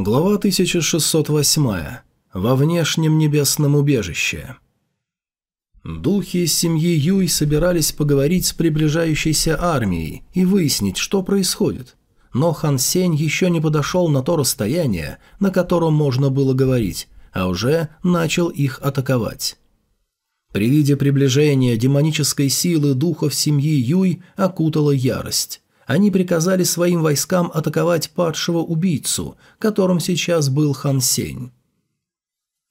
Глава 1608. Во внешнем небесном убежище. Духи семьи Юй собирались поговорить с приближающейся армией и выяснить, что происходит. Но Хан Сень еще не подошел на то расстояние, на котором можно было говорить, а уже начал их атаковать. При виде приближения демонической силы духов семьи Юй окутала ярость они приказали своим войскам атаковать падшего убийцу, которым сейчас был Хан Сень.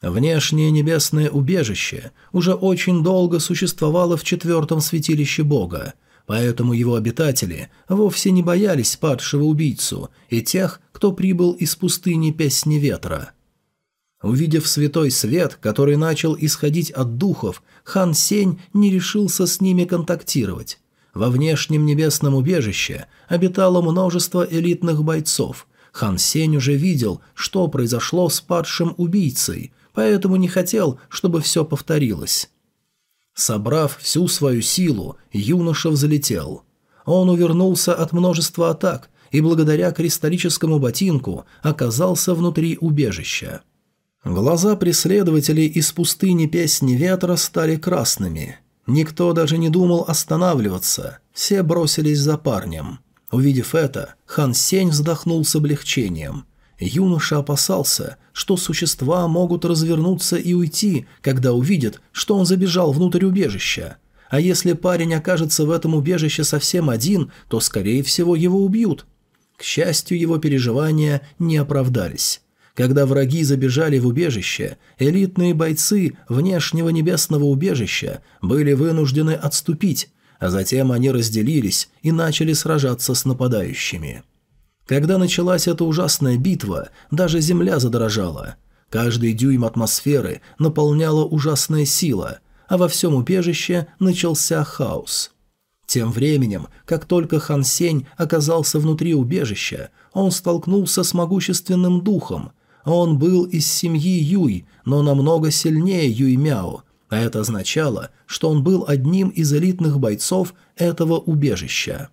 Внешнее небесное убежище уже очень долго существовало в четвертом святилище Бога, поэтому его обитатели вовсе не боялись падшего убийцу и тех, кто прибыл из пустыни Песни Ветра. Увидев святой свет, который начал исходить от духов, хан Сень не решился с ними контактировать. Во внешнем небесном убежище обитало множество элитных бойцов. Хан Сень уже видел, что произошло с падшим убийцей, поэтому не хотел, чтобы все повторилось. Собрав всю свою силу, юноша взлетел. Он увернулся от множества атак и благодаря кристаллическому ботинку оказался внутри убежища. Глаза преследователей из пустыни Песни Ветра стали красными – Никто даже не думал останавливаться, все бросились за парнем. Увидев это, хан Сень вздохнул с облегчением. Юноша опасался, что существа могут развернуться и уйти, когда увидят, что он забежал внутрь убежища. А если парень окажется в этом убежище совсем один, то, скорее всего, его убьют. К счастью, его переживания не оправдались. Когда враги забежали в убежище, элитные бойцы внешнего небесного убежища были вынуждены отступить, а затем они разделились и начали сражаться с нападающими. Когда началась эта ужасная битва, даже земля задрожала. Каждый дюйм атмосферы наполняла ужасная сила, а во всем убежище начался хаос. Тем временем, как только Хан Сень оказался внутри убежища, он столкнулся с могущественным духом, он был из семьи Юй, но намного сильнее Юй Мяо, а это означало, что он был одним из элитных бойцов этого убежища.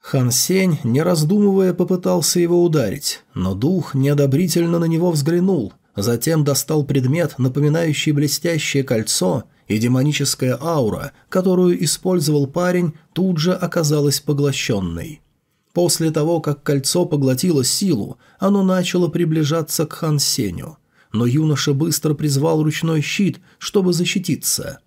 Хан Сень, не раздумывая, попытался его ударить, но дух неодобрительно на него взглянул, затем достал предмет, напоминающий блестящее кольцо, и демоническая аура, которую использовал парень, тут же оказалась поглощенной. После того, как кольцо поглотило силу, оно начало приближаться к Хан Сеню. Но юноша быстро призвал ручной щит, чтобы защититься.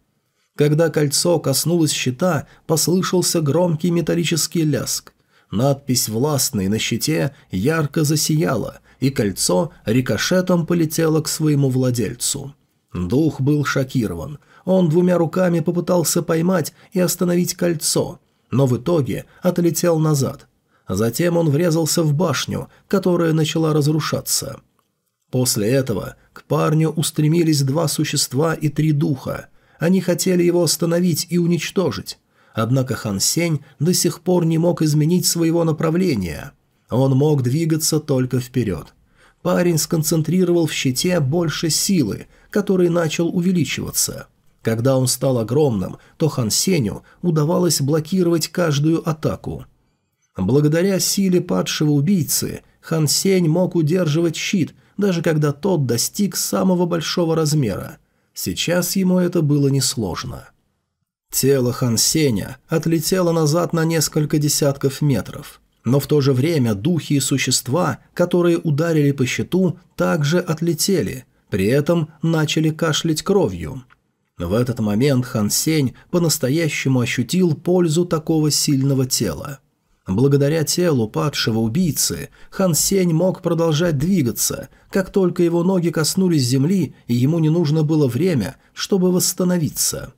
Когда кольцо коснулось щита, послышался громкий металлический ляск. Надпись «Властный» на щите ярко засияла, и кольцо рикошетом полетело к своему владельцу. Дух был шокирован. Он двумя руками попытался поймать и остановить кольцо, но в итоге отлетел назад, Затем он врезался в башню, которая начала разрушаться. После этого к парню устремились два существа и три духа. Они хотели его остановить и уничтожить. Однако Хан Сень до сих пор не мог изменить своего направления. Он мог двигаться только вперед. Парень сконцентрировал в щите больше силы, который начал увеличиваться. Когда он стал огромным, то Хан Сеню удавалось блокировать каждую атаку – Благодаря силе падшего убийцы Хан Сень мог удерживать щит, даже когда тот достиг самого большого размера. Сейчас ему это было несложно. Тело Хан Сеня отлетело назад на несколько десятков метров. Но в то же время духи и существа, которые ударили по щиту, также отлетели, при этом начали кашлять кровью. В этот момент Хан Сень по-настоящему ощутил пользу такого сильного тела. Благодаря телу падшего убийцы Хан Сень мог продолжать двигаться, как только его ноги коснулись земли, и ему не нужно было время, чтобы восстановиться.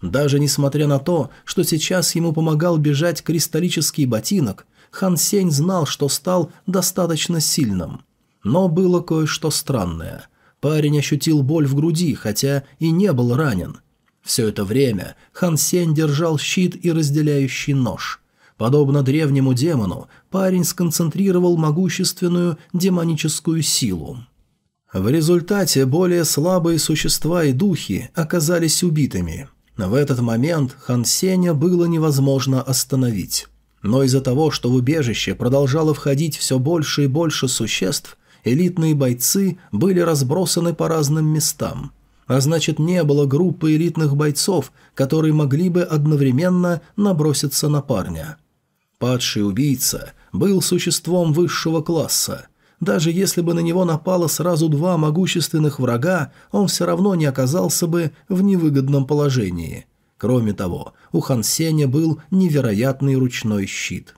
Даже несмотря на то, что сейчас ему помогал бежать кристаллический ботинок, Хан Сень знал, что стал достаточно сильным. Но было кое-что странное. Парень ощутил боль в груди, хотя и не был ранен. Все это время Хан Сень держал щит и разделяющий нож – Подобно древнему демону, парень сконцентрировал могущественную демоническую силу. В результате более слабые существа и духи оказались убитыми. В этот момент Хан Сеня было невозможно остановить. Но из-за того, что в убежище продолжало входить все больше и больше существ, Элитные бойцы были разбросаны по разным местам. А значит, не было группы элитных бойцов, которые могли бы одновременно наброситься на парня. Падший убийца был существом высшего класса. Даже если бы на него напало сразу два могущественных врага, он все равно не оказался бы в невыгодном положении. Кроме того, у Хан Сеня был невероятный ручной щит.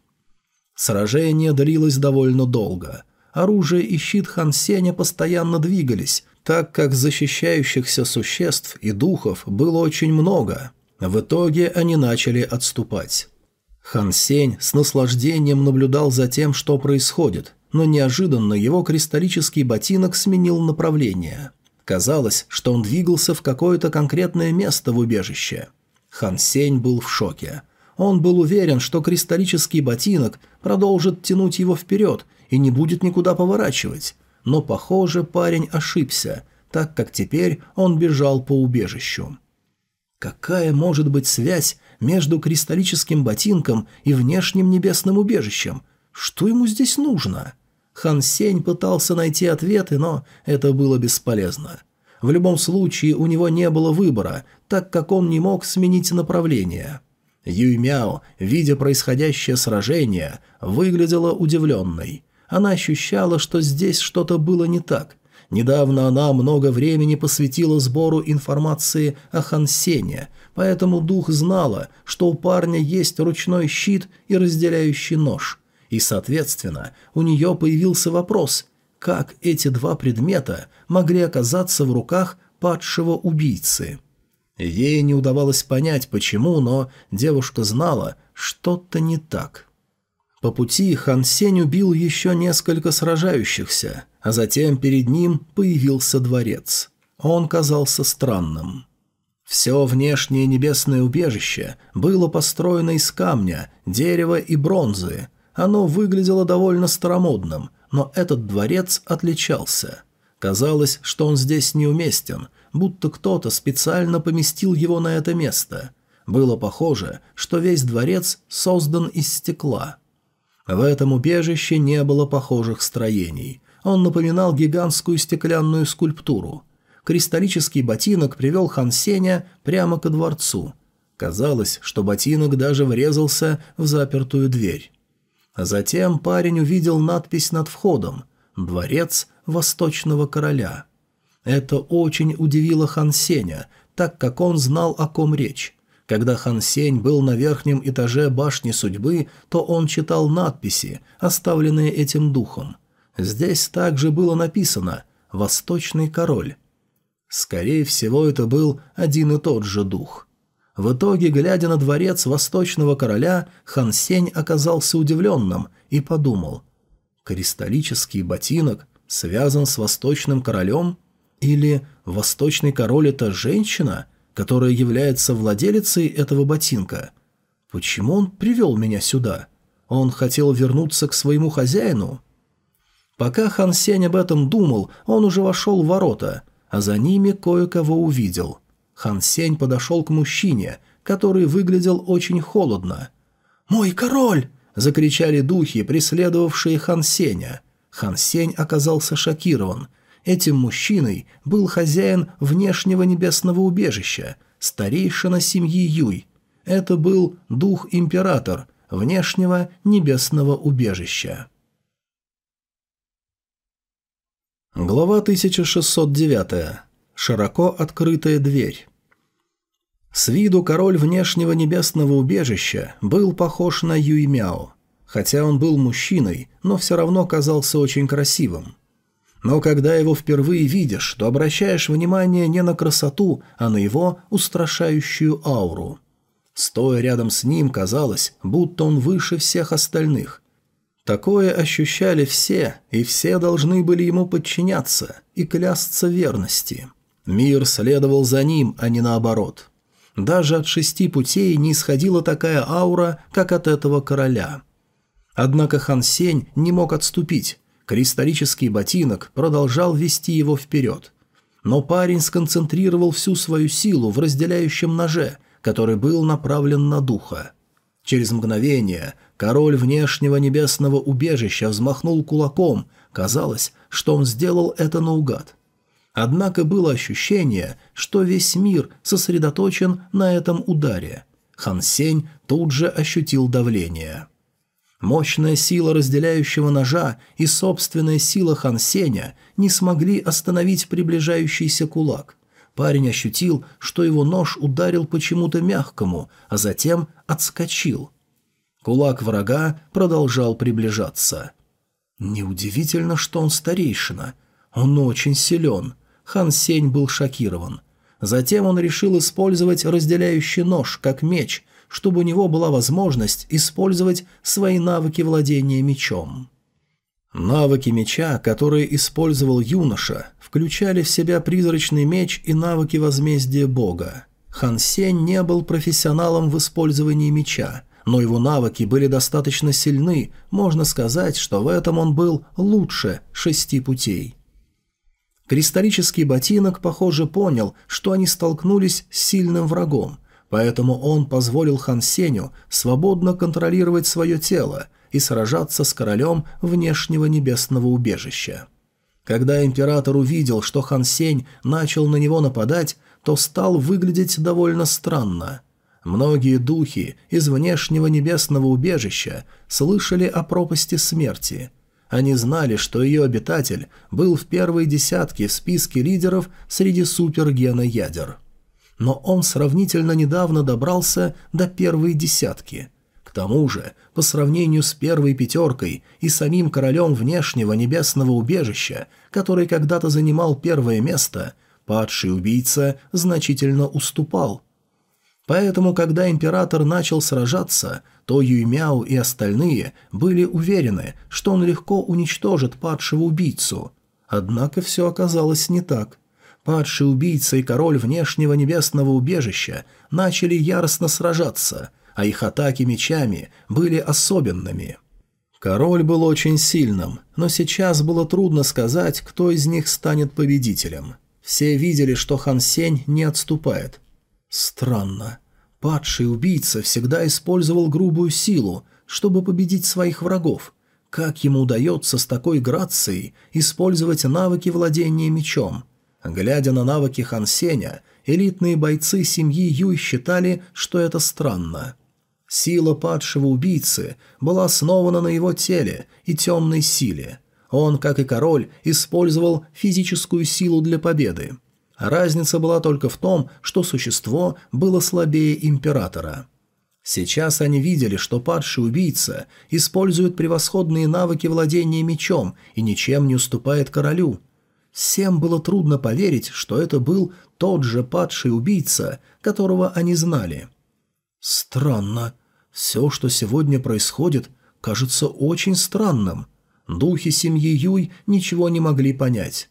Сражение длилось довольно долго – оружие и щит Хан Сеня постоянно двигались, так как защищающихся существ и духов было очень много. В итоге они начали отступать. Хан Сень с наслаждением наблюдал за тем, что происходит, но неожиданно его кристаллический ботинок сменил направление. Казалось, что он двигался в какое-то конкретное место в убежище. Хан Сень был в шоке. Он был уверен, что кристаллический ботинок продолжит тянуть его вперед и не будет никуда поворачивать. Но, похоже, парень ошибся, так как теперь он бежал по убежищу. Какая может быть связь между кристаллическим ботинком и внешним небесным убежищем? Что ему здесь нужно? Хан Сень пытался найти ответы, но это было бесполезно. В любом случае у него не было выбора, так как он не мог сменить направление. Юй Мяо, видя происходящее сражение, выглядела удивленной. Она ощущала, что здесь что-то было не так. Недавно она много времени посвятила сбору информации о Хансене, поэтому дух знала, что у парня есть ручной щит и разделяющий нож. И, соответственно, у нее появился вопрос, как эти два предмета могли оказаться в руках падшего убийцы. Ей не удавалось понять, почему, но девушка знала, что-то не так. По пути Хан Сень убил еще несколько сражающихся, а затем перед ним появился дворец. Он казался странным. Все внешнее небесное убежище было построено из камня, дерева и бронзы. Оно выглядело довольно старомодным, но этот дворец отличался. Казалось, что он здесь неуместен, будто кто-то специально поместил его на это место. Было похоже, что весь дворец создан из стекла – в этом убежище не было похожих строений. Он напоминал гигантскую стеклянную скульптуру. Кристаллический ботинок привел Хан Сеня прямо ко дворцу. Казалось, что ботинок даже врезался в запертую дверь. Затем парень увидел надпись над входом «Дворец Восточного Короля». Это очень удивило Хан Сеня, так как он знал, о ком речь. Когда Хан Сень был на верхнем этаже башни судьбы, то он читал надписи, оставленные этим духом. Здесь также было написано «Восточный король». Скорее всего, это был один и тот же дух. В итоге, глядя на дворец Восточного короля, Хан Сень оказался удивленным и подумал «Кристаллический ботинок связан с Восточным королем? Или Восточный король – это женщина?» которая является владелицей этого ботинка. Почему он привел меня сюда? Он хотел вернуться к своему хозяину? Пока Хан Сень об этом думал, он уже вошел в ворота, а за ними кое-кого увидел. Хан Сень подошел к мужчине, который выглядел очень холодно. «Мой король!» – закричали духи, преследовавшие Хан Сеня. Хан Сень оказался шокирован – Этим мужчиной был хозяин внешнего небесного убежища, старейшина семьи Юй. Это был дух-император внешнего небесного убежища. Глава 1609. Широко открытая дверь. С виду король внешнего небесного убежища был похож на Юй Мяо. Хотя он был мужчиной, но все равно казался очень красивым. Но когда его впервые видишь, то обращаешь внимание не на красоту, а на его устрашающую ауру. Стоя рядом с ним, казалось, будто он выше всех остальных. Такое ощущали все, и все должны были ему подчиняться и клясться верности. Мир следовал за ним, а не наоборот. Даже от шести путей не исходила такая аура, как от этого короля. Однако Хан Сень не мог отступить, Кристаллический ботинок продолжал вести его вперед. Но парень сконцентрировал всю свою силу в разделяющем ноже, который был направлен на духа. Через мгновение Король внешнего небесного убежища взмахнул кулаком. Казалось, что он сделал это наугад. Однако было ощущение, что весь мир сосредоточен на этом ударе. Хан Сень тут же ощутил давление. Мощная сила разделяющего ножа и собственная сила Хан Сеня не смогли остановить приближающийся кулак. Парень ощутил, что его нож ударил почему-то мягкому, а затем отскочил. Кулак врага продолжал приближаться. Неудивительно, что он старейшина. Он очень силен. Хан Сень был шокирован. Затем он решил использовать разделяющий нож как меч, чтобы у него была возможность использовать свои навыки владения мечом. Навыки меча, которые использовал юноша, включали в себя призрачный меч и навыки возмездия бога. Хан Сень не был профессионалом в использовании меча, но его навыки были достаточно сильны, можно сказать, что в этом он был лучше шести путей. Кристаллический ботинок, похоже, понял, что они столкнулись с сильным врагом, поэтому он позволил Хан Сеню свободно контролировать свое тело и сражаться с королем внешнего небесного убежища. Когда император увидел, что Хан Сень начал на него нападать, то стал выглядеть довольно странно. Многие духи из внешнего небесного убежища слышали о пропасти смерти – они знали, что ее обитатель был в первой десятке в списке лидеров среди супергена ядер. Но он сравнительно недавно добрался до первой десятки. К тому же, по сравнению с первой пятеркой и самим королем внешнего небесного убежища, который когда-то занимал первое место, падший убийца значительно уступал. Поэтому, когда император начал сражаться – то Юймяо и остальные были уверены, что он легко уничтожит падшего убийцу. Однако все оказалось не так. Падший убийца и король внешнего небесного убежища начали яростно сражаться, а их атаки мечами были особенными. Король был очень сильным, но сейчас было трудно сказать, кто из них станет победителем. Все видели, что Хан Сень не отступает. Странно. Падший убийца всегда использовал грубую силу, чтобы победить своих врагов. Как ему удается с такой грацией использовать навыки владения мечом? Глядя на навыки Хан Сеня, элитные бойцы семьи Юй считали, что это странно. Сила падшего убийцы была основана на его теле и темной силе. Он, как и король, использовал физическую силу для победы. Разница была только в том, что существо было слабее императора. Сейчас они видели, что падший убийца использует превосходные навыки владения мечом и ничем не уступает королю. Всем было трудно поверить, что это был тот же падший убийца, которого они знали. Странно. Все, что сегодня происходит, кажется очень странным. Духи семьи Юй ничего не могли понять.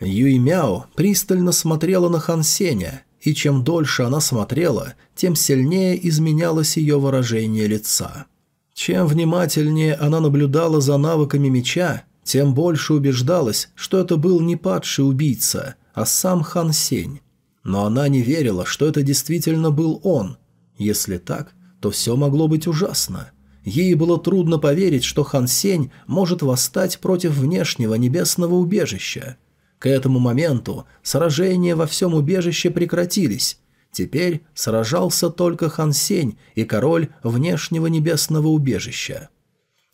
Юй Мяо пристально смотрела на Хан Сеня, и чем дольше она смотрела, тем сильнее изменялось ее выражение лица. Чем внимательнее она наблюдала за навыками меча, тем больше убеждалась, что это был не падший убийца, а сам Хан Сень. Но она не верила, что это действительно был он. Если так, то все могло быть ужасно. Ей было трудно поверить, что Хан Сень может восстать против внешнего небесного убежища. К этому моменту сражения во всем убежище прекратились. Теперь сражался только Хан Сень и король внешнего небесного убежища.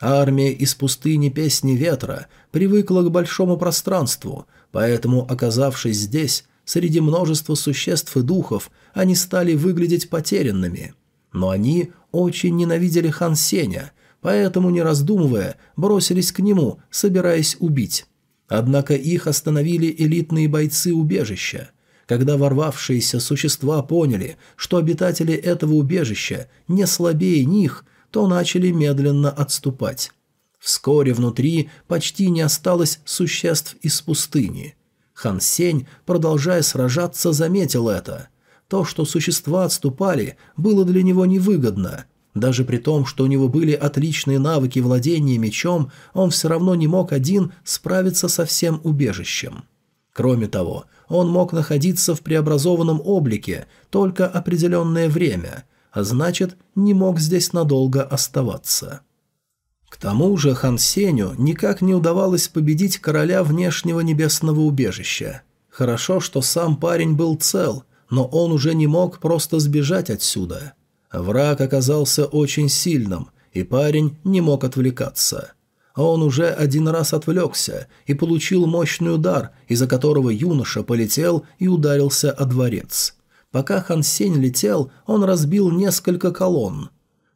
Армия из пустыни Песни Ветра привыкла к большому пространству, поэтому, оказавшись здесь, среди множества существ и духов, они стали выглядеть потерянными. Но они очень ненавидели Хан Сеня, поэтому, не раздумывая, бросились к нему, собираясь убить. Однако их остановили элитные бойцы убежища. Когда ворвавшиеся существа поняли, что обитатели этого убежища не слабее них, то начали медленно отступать. Вскоре внутри почти не осталось существ из пустыни. Хан Сень, продолжая сражаться, заметил это. То, что существа отступали, было для него невыгодно, даже при том, что у него были отличные навыки владения мечом, он все равно не мог один справиться со всем убежищем. Кроме того, он мог находиться в преобразованном облике только определенное время, а значит, не мог здесь надолго оставаться. К тому же Хан Сеню никак не удавалось победить короля внешнего небесного убежища. Хорошо, что сам парень был цел, но он уже не мог просто сбежать отсюда. Враг оказался очень сильным, и парень не мог отвлекаться. Он уже один раз отвлекся и получил мощный удар, из-за которого юноша полетел и ударился о дворец. Пока Хан Сень летел, он разбил несколько колонн.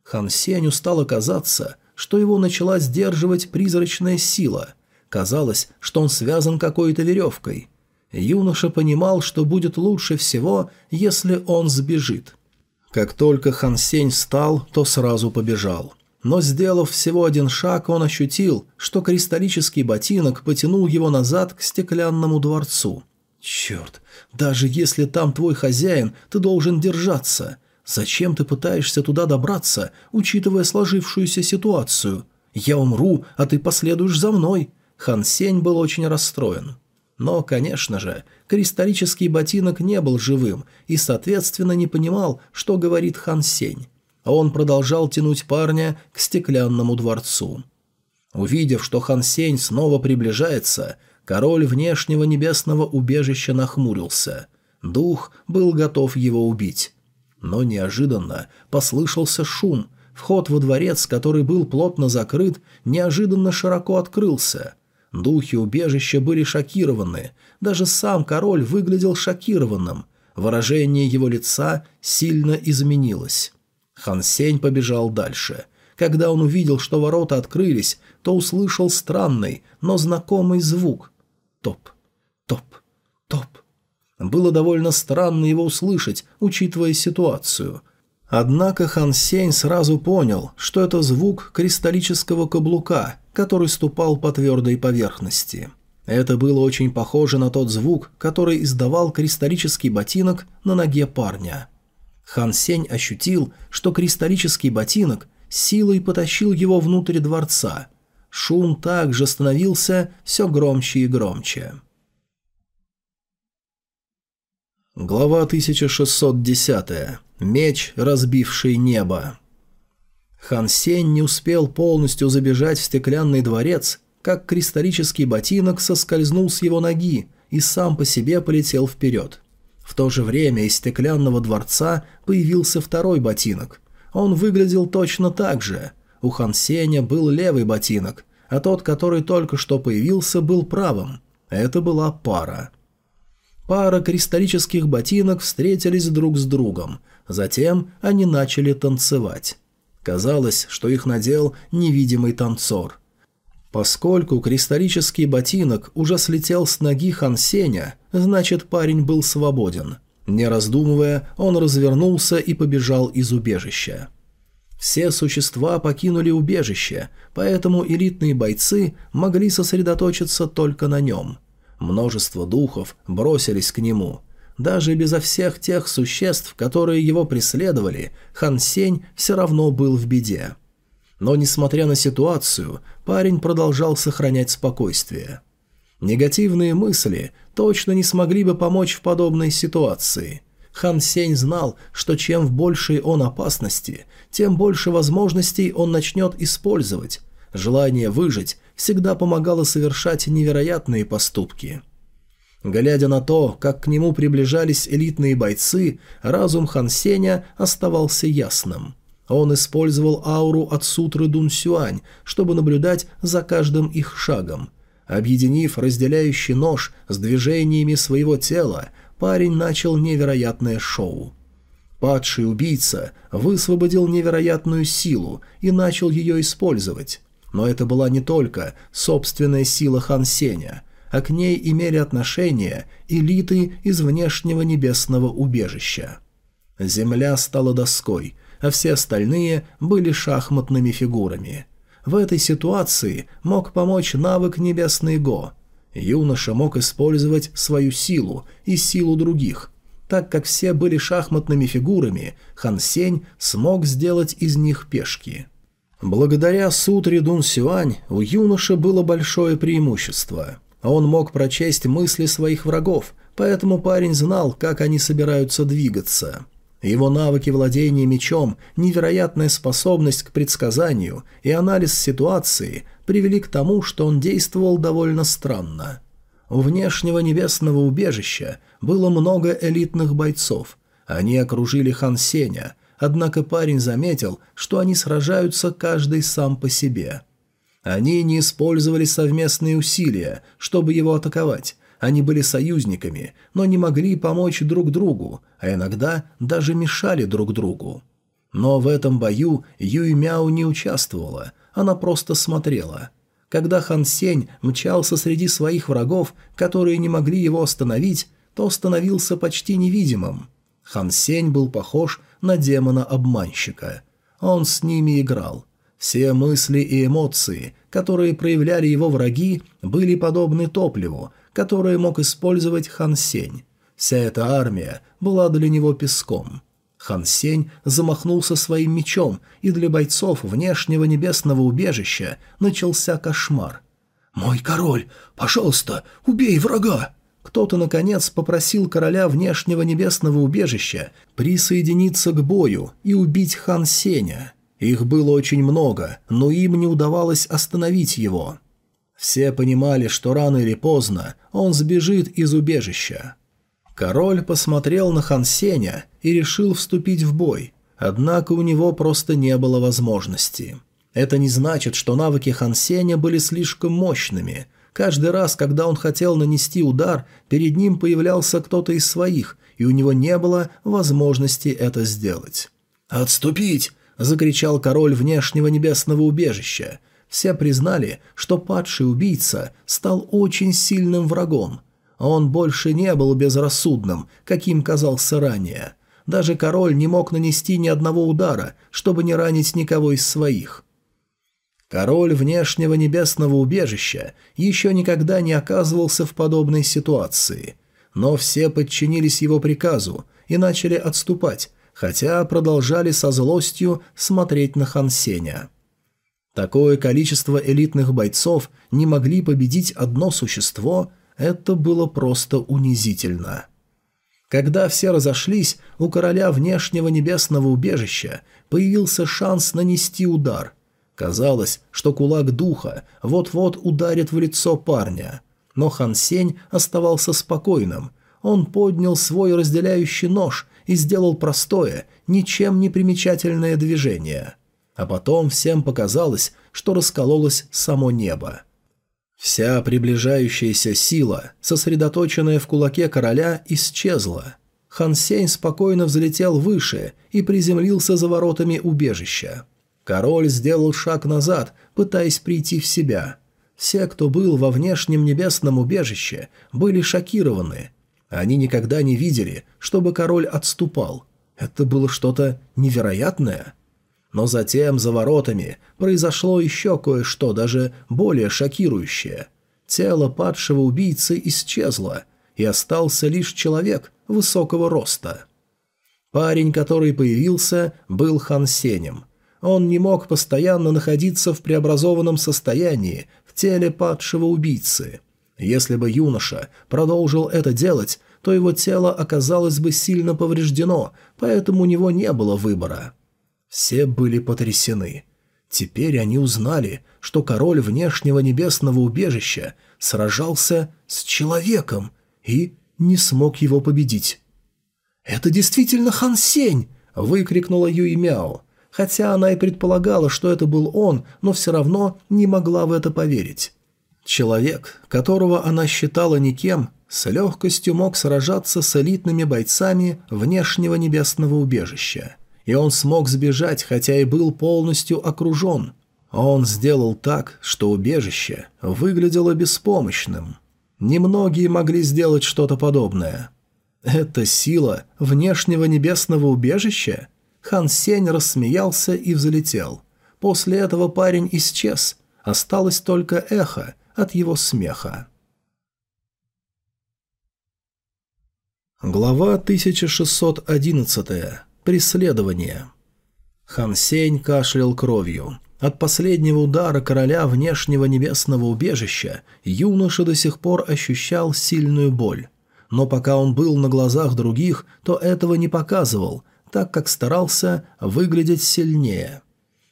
Хан Сенью стало казаться, что его начала сдерживать призрачная сила. Казалось, что он связан какой-то веревкой. Юноша понимал, что будет лучше всего, если он сбежит. Как только Хан Сень встал, то сразу побежал. Но сделав всего один шаг, он ощутил, что кристаллический ботинок потянул его назад к стеклянному дворцу. «Черт, даже если там твой хозяин, ты должен держаться. Зачем ты пытаешься туда добраться, учитывая сложившуюся ситуацию? Я умру, а ты последуешь за мной». Хан Сень был очень расстроен. Но, конечно же, кристаллический ботинок не был живым и, соответственно, не понимал, что говорит Хан Сень. Он продолжал тянуть парня к стеклянному дворцу. Увидев, что Хан Сень снова приближается, король внешнего небесного убежища нахмурился. Дух был готов его убить. Но неожиданно послышался шум. Вход во дворец, который был плотно закрыт, неожиданно широко открылся. Духи убежища были шокированы. Даже сам король выглядел шокированным. Выражение его лица сильно изменилось. Хан Сень побежал дальше. Когда он увидел, что ворота открылись, то услышал странный, но знакомый звук. Топ, топ, топ. Было довольно странно его услышать, учитывая ситуацию. Однако Хан Сень сразу понял, что это звук кристаллического каблука, который ступал по твердой поверхности. Это было очень похоже на тот звук, который издавал кристаллический ботинок на ноге парня. Хан Сень ощутил, что кристаллический ботинок силой потащил его внутрь дворца. Шум также становился все громче и громче. Глава 1610. Меч, разбивший небо. Хан Сень не успел полностью забежать в стеклянный дворец, как кристаллический ботинок соскользнул с его ноги и сам по себе полетел вперед. В то же время из стеклянного дворца появился второй ботинок. Он выглядел точно так же. У Хан Сеня был левый ботинок, а тот, который только что появился, был правым. Это была пара. Пара кристаллических ботинок встретились друг с другом. Затем они начали танцевать. Казалось, что их надел невидимый танцор. Поскольку кристаллический ботинок уже слетел с ноги Хан Сеня, значит парень был свободен. Не раздумывая, он развернулся и побежал из убежища. Все существа покинули убежище, поэтому элитные бойцы могли сосредоточиться только на нем – Множество духов бросились к нему. Даже безо всех тех существ, которые его преследовали, Хан Сень все равно был в беде. Но, несмотря на ситуацию, парень продолжал сохранять спокойствие. Негативные мысли точно не смогли бы помочь в подобной ситуации. Хан Сень знал, что чем в большей он опасности, тем больше возможностей он начнет использовать. Желание выжить всегда помогало совершать невероятные поступки. Глядя на то, как к нему приближались элитные бойцы, разум Хан Сеня оставался ясным. Он использовал ауру от сутры Дун Сюань, чтобы наблюдать за каждым их шагом. Объединив разделяющий нож с движениями своего тела, парень начал невероятное шоу. Падший убийца высвободил невероятную силу и начал ее использовать. Но это была не только собственная сила Хан Сеня, а к ней имели отношение элиты из внешнего небесного убежища. Земля стала доской, а все остальные были шахматными фигурами. В этой ситуации мог помочь навык Небесный Го. Юноша мог использовать свою силу и силу других. Так как все были шахматными фигурами, Хан Сень смог сделать из них пешки – Благодаря сутре Дун Сюань у юноши было большое преимущество. Он мог прочесть мысли своих врагов, поэтому парень знал, как они собираются двигаться. Его навыки владения мечом, невероятная способность к предсказанию и анализ ситуации привели к тому, что он действовал довольно странно. У внешнего небесного убежища было много элитных бойцов. Они окружили Хан Сеня, однако парень заметил, что они сражаются каждый сам по себе. Они не использовали совместные усилия, чтобы его атаковать, они были союзниками, но не могли помочь друг другу, а иногда даже мешали друг другу. Но в этом бою Юй Мяу не участвовала, она просто смотрела. Когда Хан Сень мчался среди своих врагов, которые не могли его остановить, то становился почти невидимым. Хан Сень был похож на демона-обманщика. Он с ними играл. Все мысли и эмоции, которые проявляли его враги, были подобны топливу, которое мог использовать Хан Сень. Вся эта армия была для него песком. Хан Сень замахнулся своим мечом, и для бойцов внешнего небесного убежища начался кошмар. «Мой король, пожалуйста, убей врага!» Кто-то, наконец, попросил короля внешнего небесного убежища присоединиться к бою и убить Хан Сеня. Их было очень много, но им не удавалось остановить его. Все понимали, что рано или поздно он сбежит из убежища. Король посмотрел на Хан Сеня и решил вступить в бой, однако у него просто не было возможности. Это не значит, что навыки Хан Сеня были слишком мощными. Каждый раз, когда он хотел нанести удар, перед ним появлялся кто-то из своих, и у него не было возможности это сделать. «Отступить!» – закричал король внешнего небесного убежища – все признали, что падший убийца стал очень сильным врагом. Он больше не был безрассудным, каким казался ранее. Даже король не мог нанести ни одного удара, чтобы не ранить никого из своих. Король внешнего небесного убежища еще никогда не оказывался в подобной ситуации. Но все подчинились его приказу и начали отступать, хотя продолжали со злостью смотреть на Хансеня. Такое количество элитных бойцов не могли победить одно существо, это было просто унизительно. Когда все разошлись, у короля внешнего небесного убежища появился шанс нанести удар. Казалось, что кулак духа вот-вот ударит в лицо парня. Но Хан Сень оставался спокойным. Он поднял свой разделяющий нож и сделал простое, ничем не примечательное движение – а потом всем показалось, что раскололось само небо. Вся приближающаяся сила, сосредоточенная в кулаке короля, исчезла. Хан Сень спокойно взлетел выше и приземлился за воротами убежища. Король сделал шаг назад, пытаясь прийти в себя. Все, кто был во внешнем небесном убежище, были шокированы. Они никогда не видели, чтобы король отступал. Это было что-то невероятное. Но затем за воротами произошло еще кое-что даже более шокирующее. Тело падшего убийцы исчезло, и остался лишь человек высокого роста. Парень, который появился, был Хан Сенем. Он не мог постоянно находиться в преобразованном состоянии в теле падшего убийцы. Если бы юноша продолжил это делать, то его тело оказалось бы сильно повреждено, поэтому у него не было выбора. Все были потрясены. Теперь они узнали, что король внешнего небесного убежища сражался с человеком и не смог его победить. «Это действительно Хан Сень!» – выкрикнула Юй Мяо. Хотя она и предполагала, что это был он, но все равно не могла в это поверить. Человек, которого она считала никем, с легкостью мог сражаться с элитными бойцами внешнего небесного убежища и он смог сбежать, хотя и был полностью окружен. Он сделал так, что убежище выглядело беспомощным. Немногие могли сделать что-то подобное. Это сила внешнего небесного убежища? Хан Сень рассмеялся и взлетел. После этого парень исчез. Осталось только эхо от его смеха. Глава 1611. Преследование. Хан Сень кашлял кровью. От последнего удара короля внешнего небесного убежища юноша до сих пор ощущал сильную боль. Но пока он был на глазах других, то этого не показывал, так как старался выглядеть сильнее.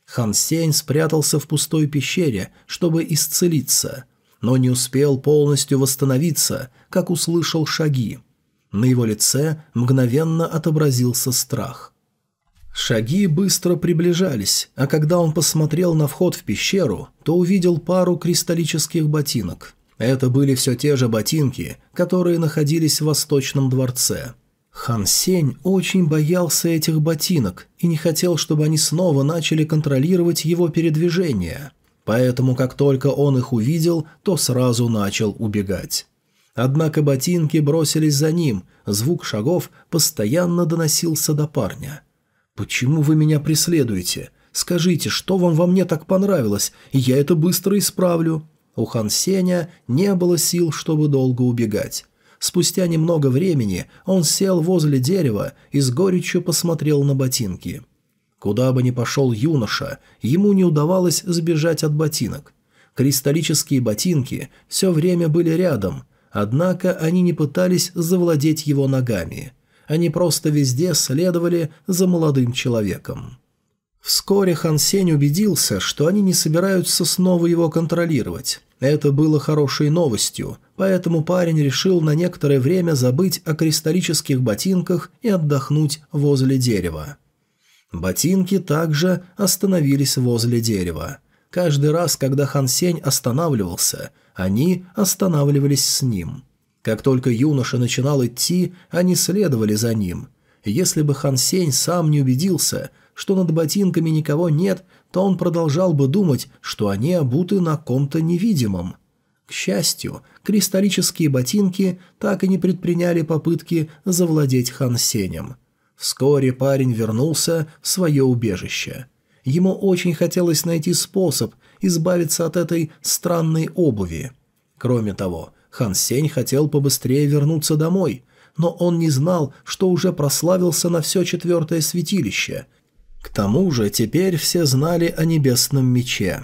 Хан Сень спрятался в пустой пещере, чтобы исцелиться, но не успел полностью восстановиться, как услышал шаги. На его лице мгновенно отобразился страх. Шаги быстро приближались, а когда он посмотрел на вход в пещеру, то увидел пару кристаллических ботинок. Это были все те же ботинки, которые находились в Восточном дворце. Хан Сень очень боялся этих ботинок и не хотел, чтобы они снова начали контролировать его передвижение. Поэтому, как только он их увидел, то сразу начал убегать. Однако ботинки бросились за ним, звук шагов постоянно доносился до парня. «Почему вы меня преследуете? Скажите, что вам во мне так понравилось, и я это быстро исправлю». У Хан Сеня не было сил, чтобы долго убегать. Спустя немного времени он сел возле дерева и с горечью посмотрел на ботинки. Куда бы ни пошел юноша, ему не удавалось сбежать от ботинок. Кристаллические ботинки все время были рядом, однако они не пытались завладеть его ногами. Они просто везде следовали за молодым человеком. Вскоре Хан Сень убедился, что они не собираются снова его контролировать. Это было хорошей новостью, поэтому парень решил на некоторое время забыть о кристаллических ботинках и отдохнуть возле дерева. Ботинки также остановились возле дерева. Каждый раз, когда Хан Сень останавливался, они останавливались с ним. Как только юноша начинал идти, они следовали за ним. Если бы Хан Сень сам не убедился, что над ботинками никого нет, то он продолжал бы думать, что они обуты на ком-то невидимом. К счастью, кристаллические ботинки так и не предприняли попытки завладеть Хан Сенем. Вскоре парень вернулся в свое убежище. Ему очень хотелось найти способ избавиться от этой странной обуви. Кроме того, Хан Сень хотел побыстрее вернуться домой, но он не знал, что уже прославился на все четвертое святилище к тому же теперь все знали о небесном мече.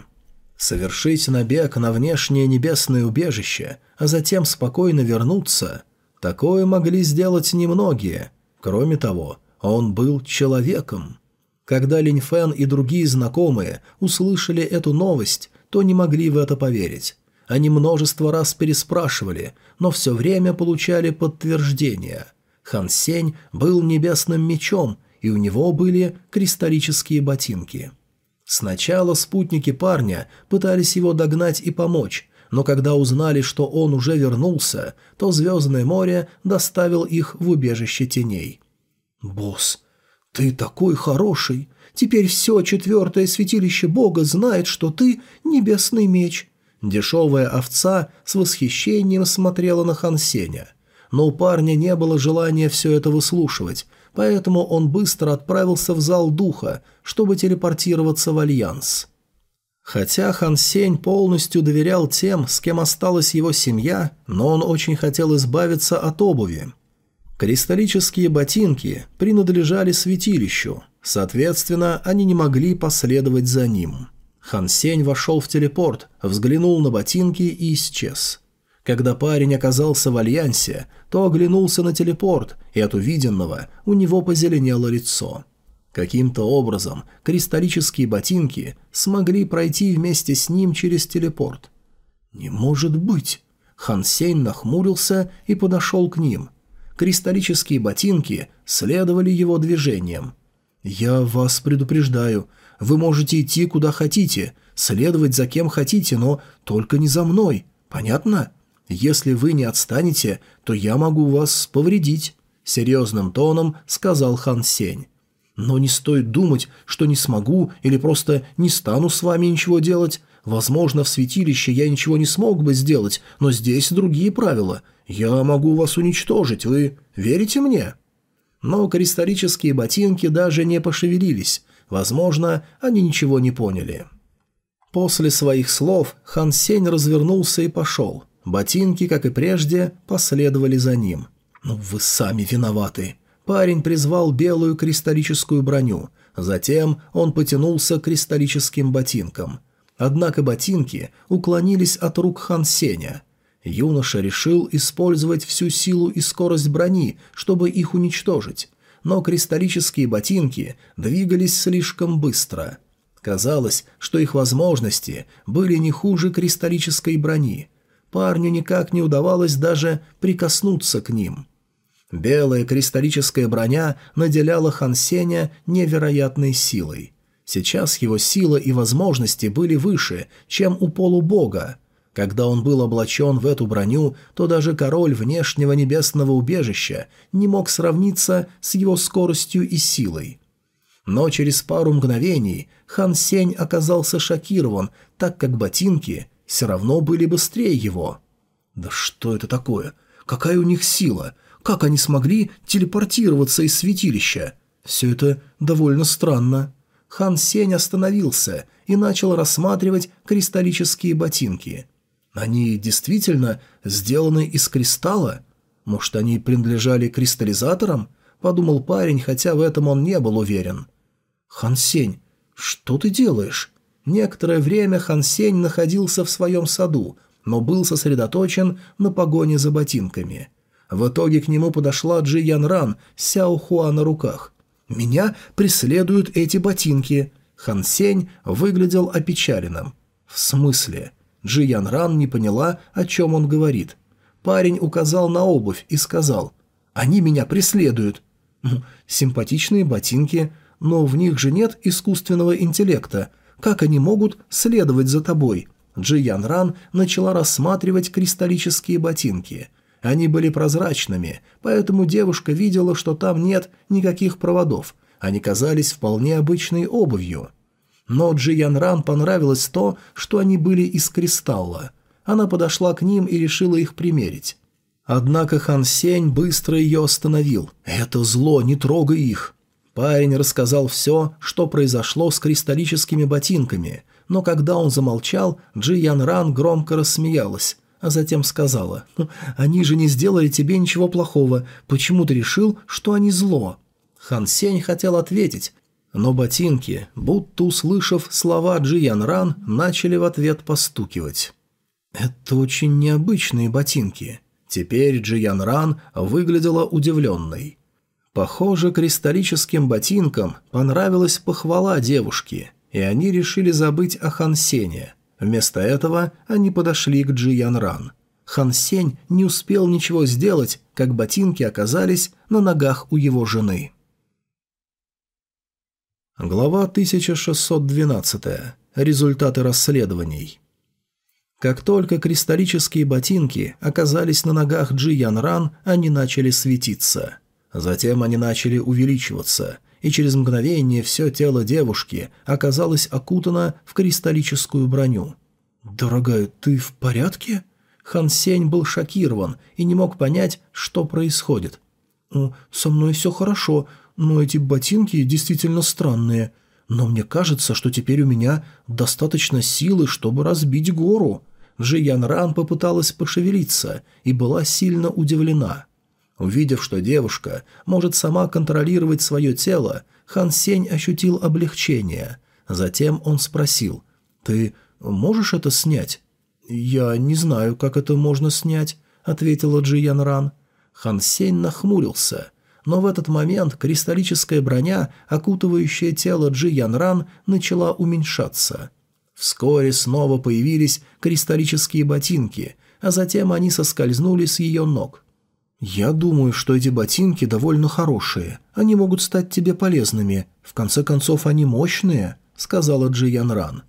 Совершить набег на внешнее небесное убежище, а затем спокойно вернуться – такое могли сделать немногие. Кроме того, он был человеком. Когда Линь Фэн и другие знакомые услышали эту новость, то не могли в это поверить. Они множество раз переспрашивали, но все время получали подтверждение. Хан Сень был небесным мечом и у него были кристаллические ботинки. Сначала спутники парня пытались его догнать и помочь, но когда узнали, что он уже вернулся, то Звездное море доставил их в убежище теней. «Босс, ты такой хороший! Теперь все четвертое святилище Бога знает, что ты — небесный меч!» Дешевая овца с восхищением смотрела на Хансеня. Но у парня не было желания все это выслушивать, поэтому он быстро отправился в зал духа, чтобы телепортироваться в Альянс. Хотя Хан Сень полностью доверял тем, с кем осталась его семья, но он очень хотел избавиться от обуви. Кристаллические ботинки принадлежали святилищу, соответственно, они не могли последовать за ним. Хан Сень вошел в телепорт, взглянул на ботинки и исчез. Когда парень оказался в альянсе, то оглянулся на телепорт, и от увиденного у него позеленело лицо. Каким-то образом кристаллические ботинки смогли пройти вместе с ним через телепорт. «Не может быть!» Хан Сень нахмурился и подошел к ним. Кристаллические ботинки следовали его движениям. «Я вас предупреждаю. Вы можете идти куда хотите, следовать за кем хотите, но только не за мной. Понятно?» «Если вы не отстанете, то я могу вас повредить», — серьезным тоном сказал Хан Сень. «Но не стоит думать, что не смогу или просто не стану с вами ничего делать. Возможно, в святилище я ничего не смог бы сделать, но здесь другие правила. Я могу вас уничтожить, вы верите мне?» Но кристаллические ботинки даже не пошевелились. Возможно, они ничего не поняли. После своих слов Хан Сень развернулся и пошел. Ботинки, как и прежде, последовали за ним. «Ну, вы сами виноваты». Парень призвал белую кристаллическую броню. Затем он потянулся к кристаллическим ботинкам. Однако ботинки уклонились от рук Хан Сеня. Юноша решил использовать всю силу и скорость брони, чтобы их уничтожить. но кристаллические ботинки двигались слишком быстро. Казалось, что их возможности были не хуже кристаллической брони. Парню никак не удавалось даже прикоснуться к ним. Белая кристаллическая броня наделяла Хан Сеня невероятной силой. Сейчас его сила и возможности были выше, чем у полубога. Когда он был облачен в эту броню, то даже король внешнего небесного убежища не мог сравниться с его скоростью и силой. Но через пару мгновений Хан Сень оказался шокирован, так как ботинки все равно были быстрее его. «Да что это такое? Какая у них сила? Как они смогли телепортироваться из святилища? Все это довольно странно». Хан Сень остановился и начал рассматривать кристаллические ботинки. Они действительно сделаны из кристалла? Может, они принадлежали кристаллизаторам? Подумал парень, хотя в этом он не был уверен. «Хан Сень, что ты делаешь?» Некоторое время Хан Сень находился в своем саду, но был сосредоточен на погоне за ботинками. В итоге к нему подошла Джи Ян Ран Сяо Хуа на руках. «Меня преследуют эти ботинки». Хан Сень выглядел опечаленным. «В смысле?» Джи Ян Ран не поняла, о чем он говорит. Парень указал на обувь и сказал «Они меня преследуют». «Симпатичные ботинки, но в них же нет искусственного интеллекта. Как они могут следовать за тобой?» Джи Ян Ран начала рассматривать кристаллические ботинки. Они были прозрачными, поэтому девушка видела, что там нет никаких проводов. Они казались вполне обычной обувью. Но Джи Ян Ран понравилось то, что они были из кристалла. Она подошла к ним и решила их примерить. Однако Хан Сень быстро ее остановил. «Это зло, не трогай их!» Парень рассказал все, что произошло с кристаллическими ботинками, но когда он замолчал, Джи Ян Ран громко рассмеялась, а затем сказала, «Ну, «Они же не сделали тебе ничего плохого, почему ты решил, что они зло?» Хан Сень хотел ответить, но ботинки, будто услышав слова Джи Ян Ран, начали в ответ постукивать. «Это очень необычные ботинки». Теперь Джи Ян Ран выглядела удивленной. Похоже, кристаллическим ботинкам понравилась похвала девушки, и они решили забыть о Хан Сене. Вместо этого они подошли к Джи Ян Ран. Хан Сень не успел ничего сделать, как ботинки оказались на ногах у его жены. Глава 1612. Результаты расследований. Как только кристаллические ботинки оказались на ногах Джи Ян Ран, они начали светиться – Затем они начали увеличиваться, и через мгновение все тело девушки оказалось окутано в кристаллическую броню. «Дорогая, ты в порядке?» Хан Сень был шокирован и не мог понять, что происходит. «Ну, «Со мной все хорошо, но эти ботинки действительно странные. Но мне кажется, что теперь у меня достаточно силы, чтобы разбить гору». Джи Ян Ран попыталась пошевелиться и была сильно удивлена. Увидев, что девушка может сама контролировать свое тело, Хан Сень ощутил облегчение. Затем он спросил, «Ты можешь это снять?» «Я не знаю, как это можно снять», — ответила Джи Ян Ран. Хан Сень нахмурился, но в этот момент кристаллическая броня, окутывающая тело Джи Ян Ран, начала уменьшаться. Вскоре снова появились кристаллические ботинки, а затем они соскользнули с ее ног — «Я думаю, что эти ботинки довольно хорошие. Они могут стать тебе полезными. В конце концов, они мощные», — сказала Джи Ян Ран.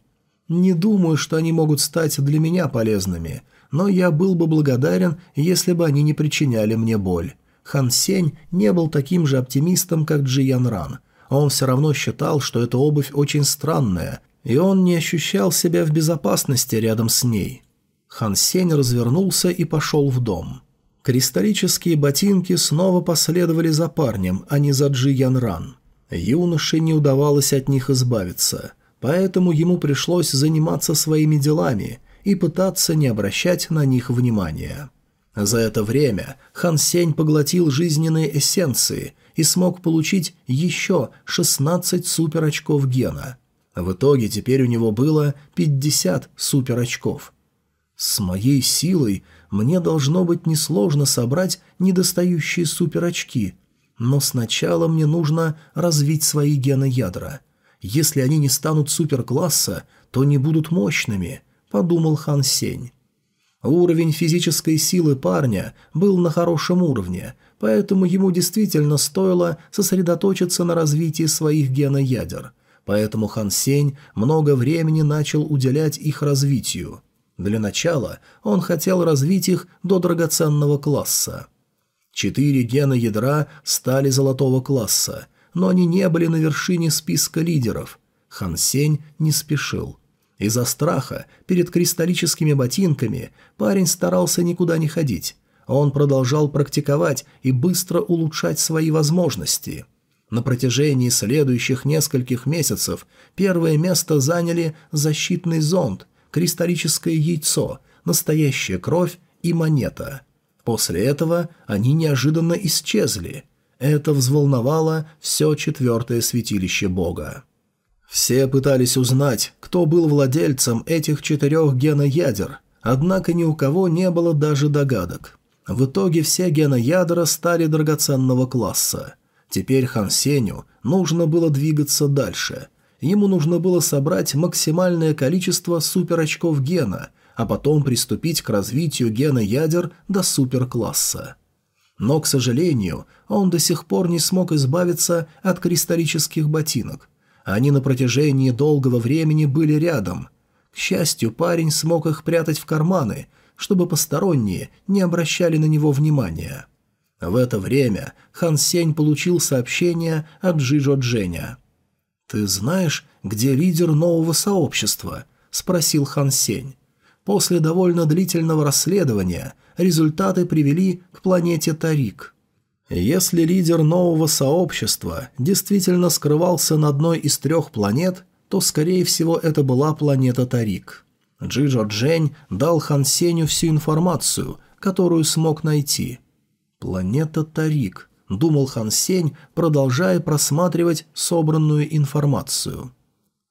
«Не думаю, что они могут стать для меня полезными, но я был бы благодарен, если бы они не причиняли мне боль». Хан Сень не был таким же оптимистом, как Джи Ян Ран. Он все равно считал, что эта обувь очень странная, и он не ощущал себя в безопасности рядом с ней. Хан Сень развернулся и пошел в дом. Кристаллические ботинки снова последовали за парнем, а не за Джи Ян Ран. Юноше не удавалось от них избавиться, поэтому ему пришлось заниматься своими делами и пытаться не обращать на них внимания. За это время Хан Сень поглотил жизненные эссенции и смог получить еще 16 суперочков гена. В итоге теперь у него было 50 суперочков. С моей силой мне должно быть несложно собрать недостающие суперочки. Но сначала мне нужно развить свои гены ядра. Если они не станут суперкласса, то не будут мощными, подумал Хан Сень. Уровень физической силы парня был на хорошем уровне, поэтому ему действительно стоило сосредоточиться на развитии своих геноядер. Поэтому Хан Сень много времени начал уделять их развитию. Для начала он хотел развить их до драгоценного класса. Четыре гена ядра стали золотого класса, но они не были на вершине списка лидеров. Хан Сень не спешил. Из-за страха перед кристаллическими ботинками парень старался никуда не ходить. Он продолжал практиковать и быстро улучшать свои возможности. На протяжении следующих нескольких месяцев первое место заняли защитный зонд, кристаллическое яйцо, настоящая кровь и монета. После этого они неожиданно исчезли. Это взволновало все четвертое святилище бога. Все пытались узнать, кто был владельцем этих четырех геноядер, однако ни у кого не было даже догадок. В итоге все геноядра стали драгоценного класса. Теперь Хан Сеню нужно было двигаться дальше. Ему нужно было собрать максимальное количество суперочков гена, а потом приступить к развитию гена ядер до суперкласса. Но, к сожалению, он до сих пор не смог избавиться от кристаллических ботинок – они на протяжении долгого времени были рядом. К счастью, парень смог их прятать в карманы, чтобы посторонние не обращали на него внимания. В это время Хан Сень получил сообщение от Джиджо Дженя. «Ты знаешь, где лидер нового сообщества?» – спросил Хан Сень. После довольно длительного расследования результаты привели к планете Тарик – если лидер нового сообщества действительно скрывался на одной из трех планет, то, скорее всего, это была планета Тарик. Джиджо Джень дал Хан Сеню всю информацию, которую смог найти. «Планета Тарик», — думал Хан Сень, продолжая просматривать собранную информацию.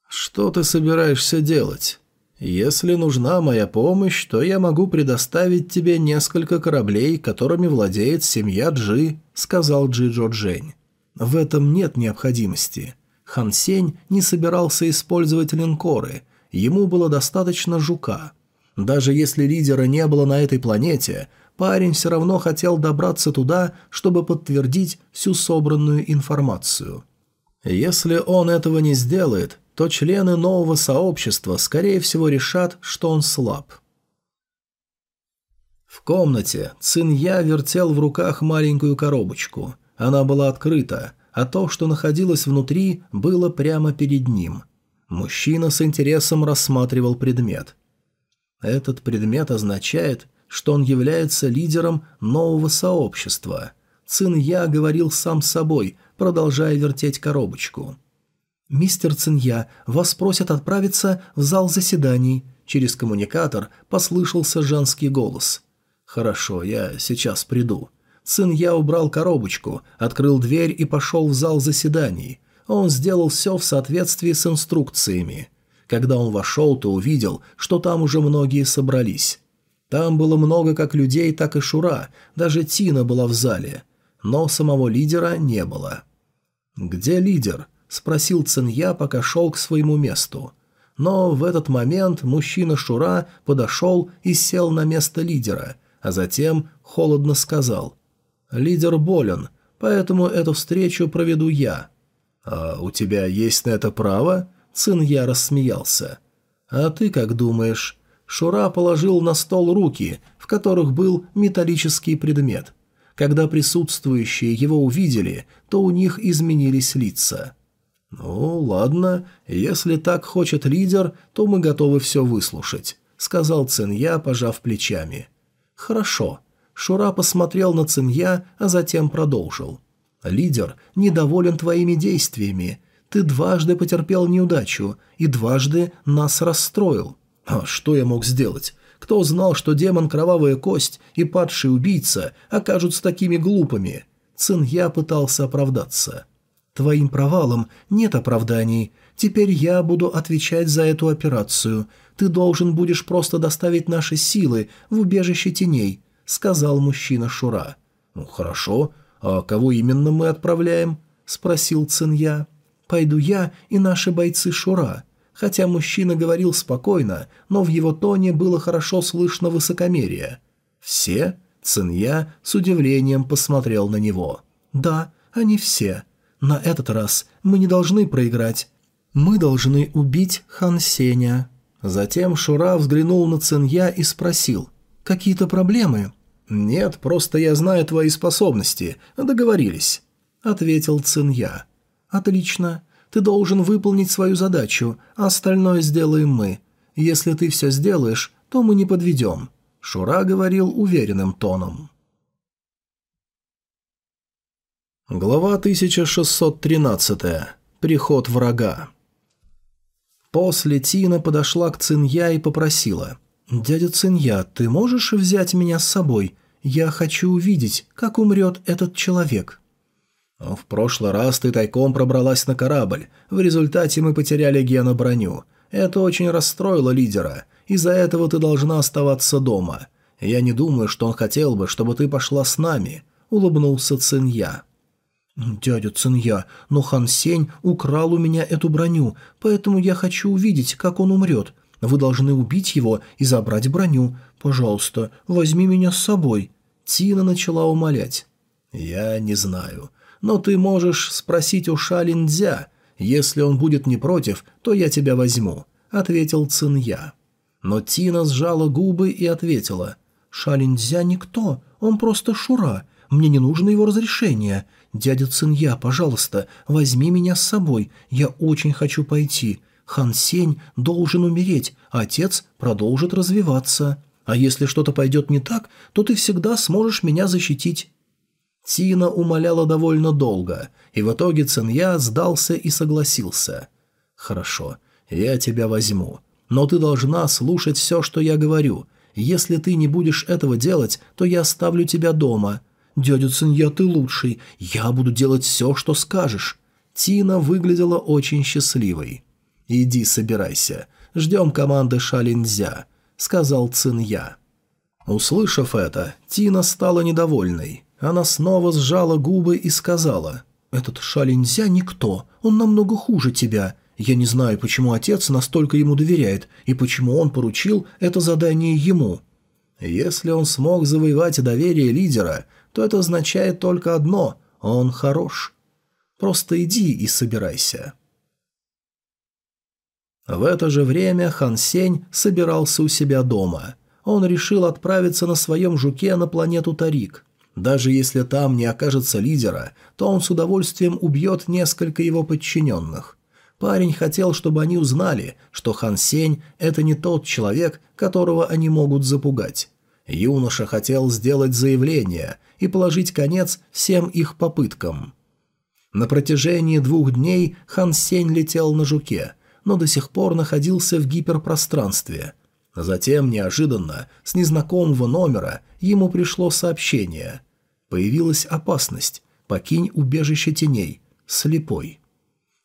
«Что ты собираешься делать?» «Если нужна моя помощь, то я могу предоставить тебе несколько кораблей, которыми владеет семья Джи», — сказал Джи-Джо Джень. В этом нет необходимости. Хан Сень не собирался использовать линкоры, ему было достаточно жука. Даже если лидера не было на этой планете, парень все равно хотел добраться туда, чтобы подтвердить всю собранную информацию. Если он этого не сделает, то члены нового сообщества, скорее всего, решат, что он слаб. В комнате Цинья вертел в руках маленькую коробочку. Она была открыта, а то, что находилось внутри, было прямо перед ним. Мужчина с интересом рассматривал предмет. Этот предмет означает, что он является лидером нового сообщества. Цинья говорил сам собой, продолжая вертеть коробочку. «Мистер Цинья, вас просят отправиться в зал заседаний». Через коммуникатор послышался женский голос. «Хорошо, я сейчас приду». Цинья убрал коробочку, открыл дверь и пошел в зал заседаний. Он сделал все в соответствии с инструкциями. Когда он вошел, то увидел, что там уже многие собрались. Там было много как людей, так и Шура, даже Тина была в зале. Но самого лидера не было. «Где лидер?» – спросил Цинья, пока шел к своему месту. Но в этот момент мужчина Шура подошел и сел на место лидера, а затем холодно сказал «Лидер болен, поэтому эту встречу проведу я». «А у тебя есть на это право?» Цинья рассмеялся. «А ты как думаешь?» Шура положил на стол руки, в которых был металлический предмет. Когда присутствующие его увидели, то у них изменились лица. «Ну, ладно, если так хочет лидер, то мы готовы все выслушать», — сказал Цинья, пожав плечами. «Хорошо». Шура посмотрел на Цинья, а затем продолжил. «Лидер недоволен твоими действиями. Ты дважды потерпел неудачу и дважды нас расстроил. А что я мог сделать? Кто знал, что демон Кровавая Кость и падший убийца окажутся такими глупыми?» Цинья пытался оправдаться. Твоим провалом нет оправданий. Теперь я буду отвечать за эту операцию. Ты должен будешь просто доставить наши силы в убежище теней», — сказал мужчина Шура. «Ну, хорошо. «А кого именно мы отправляем?» – спросил Цинья. «Пойду я и наши бойцы Шура». Хотя мужчина говорил спокойно, но в его тоне было хорошо слышно высокомерие. «Все?» – Цинья с удивлением посмотрел на него. «Да, они все. На этот раз мы не должны проиграть. Мы должны убить Хан Сеня». Затем Шура взглянул на Цинья и спросил. «Какие-то проблемы?» «Нет, просто я знаю твои способности. Договорились», — ответил Цинья. «Отлично. Ты должен выполнить свою задачу, а остальное сделаем мы. Если ты все сделаешь, то мы не подведем», — Шура говорил уверенным тоном. Глава 1613. Приход врага. После Тина подошла к Цинья и попросила. «Дядя Цинья, ты можешь взять меня с собой? Я хочу увидеть, как умрет этот человек». «В прошлый раз ты тайком пробралась на корабль. В результате мы потеряли Гена броню. Это очень расстроило лидера. Из-за этого ты должна оставаться дома. Я не думаю, что он хотел бы, чтобы ты пошла с нами», — улыбнулся Цинья. «Дядя Цинья, но Хан Сень украл у меня эту броню, поэтому я хочу увидеть, как он умрет. Вы должны убить его и забрать броню. Пожалуйста, возьми меня с собой». Тина начала умолять. «Я не знаю. Но ты можешь спросить у Шалиндзя. Если он будет не против, то я тебя возьму», — ответил Цинья. Но Тина сжала губы и ответила. «Шалиндзя никто, он просто Шура. Мне не нужно его разрешение. «Дядя Цинья, пожалуйста, возьми меня с собой, я очень хочу пойти. Хан Сень должен умереть, а отец продолжит развиваться. А если что-то пойдет не так, то ты всегда сможешь меня защитить». Тина умоляла довольно долго, и в итоге Цинья сдался и согласился. «Хорошо, я тебя возьму, но ты должна слушать все, что я говорю. Если ты не будешь этого делать, то я оставлю тебя дома. «Дядя Цинья, ты лучший. Я буду делать все, что скажешь». Тина выглядела очень счастливой. «Иди собирайся. Ждем команды Шалинзя», — сказал Цинья. Услышав это, Тина стала недовольной. Она снова сжала губы и сказала, «Этот Шалинзя никто, он намного хуже тебя. Я не знаю, почему отец настолько ему доверяет и почему он поручил это задание ему». Если он смог завоевать доверие лидера, то это означает только одно – он хорош. Просто иди и собирайся. В это же время Хан Сень собирался у себя дома. Он решил отправиться на своем жуке на планету Тарик. Даже если там не окажется лидера, то он с удовольствием убьет несколько его подчиненных. Парень хотел, чтобы они узнали, что Хан Сень – это не тот человек, которого они могут запугать. Юноша хотел сделать заявление и положить конец всем их попыткам. На протяжении двух дней Хан Сень летел на жуке, но до сих пор находился в гиперпространстве. Затем, неожиданно, с незнакомого номера ему пришло сообщение. Появилась опасность. Покинь убежище теней. Слепой.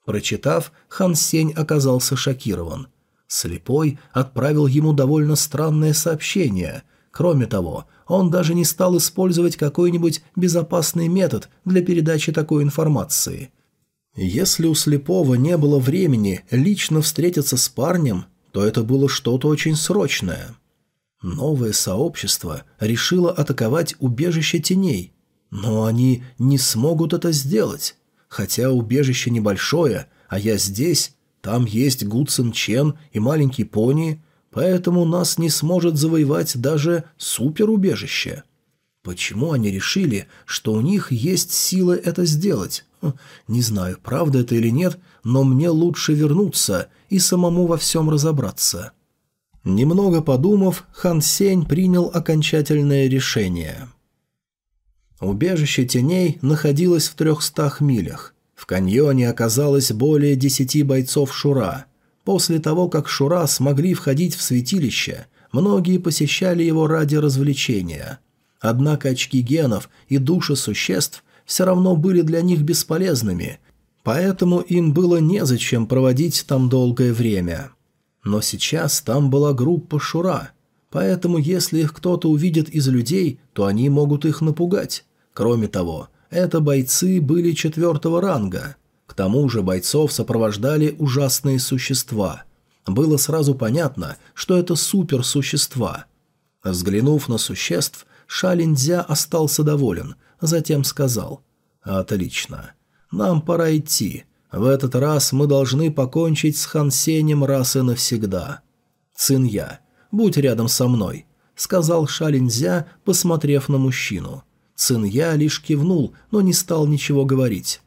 Прочитав, Хан Сень оказался шокирован. Слепой отправил ему довольно странное сообщение – Кроме того, он даже не стал использовать какой-нибудь безопасный метод для передачи такой информации. Если у слепого не было времени лично встретиться с парнем, то это было что-то очень срочное. Новое сообщество решило атаковать убежище теней, но они не смогут это сделать. Хотя убежище небольшое, а я здесь, там есть Гудсен Чен и маленький пони – поэтому нас не сможет завоевать даже суперубежище. Почему они решили, что у них есть силы это сделать? Хм, не знаю, правда это или нет, но мне лучше вернуться и самому во всем разобраться. Немного подумав, Хан Сень принял окончательное решение. Убежище теней находилось в трехстах милях. В каньоне оказалось более десяти бойцов Шура – После того, как Шура смогли входить в святилище, многие посещали его ради развлечения. Однако очки генов и души существ все равно были для них бесполезными, поэтому им было незачем проводить там долгое время. Но сейчас там была группа Шура, поэтому если их кто-то увидит из людей, то они могут их напугать. Кроме того, Это бойцы были четвертого ранга. К тому же бойцов сопровождали ужасные существа. Было сразу понятно, что это суперсущества. Взглянув на существ, Шалиндзя остался доволен, затем сказал «Отлично. Нам пора идти. В этот раз мы должны покончить с Хан Сенем раз и навсегда. Цинья, будь рядом со мной», — сказал Шалинзя, посмотрев на мужчину. Цинья лишь кивнул, но не стал ничего говорить.